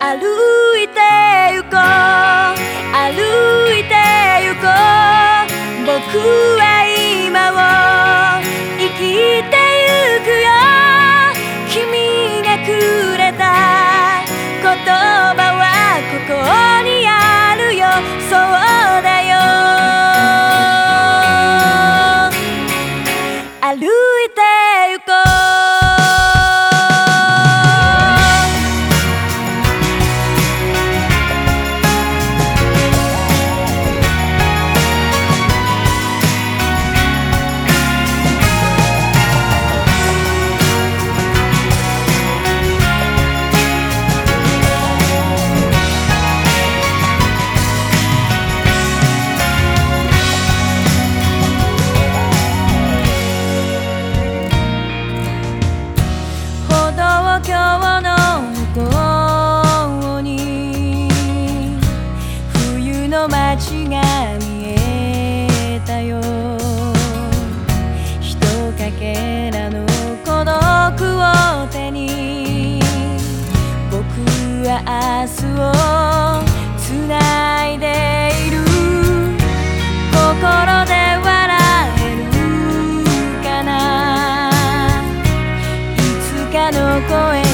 歩いて行こう。の街が見えたよ。ひとかけらの孤独を手に。僕は明日をつないでいる。心で笑えるかな。いつか声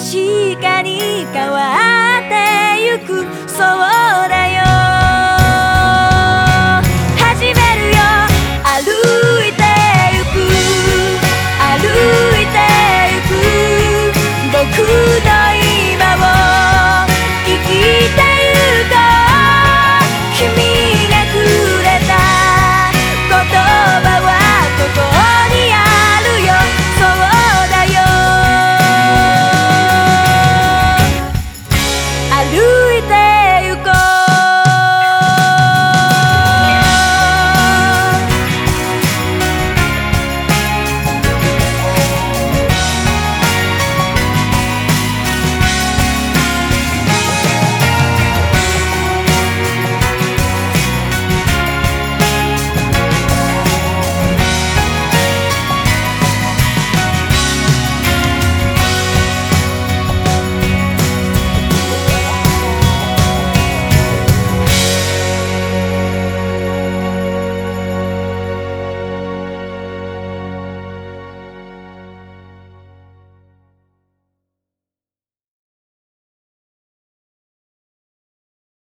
確かに変わってゆくそうだ do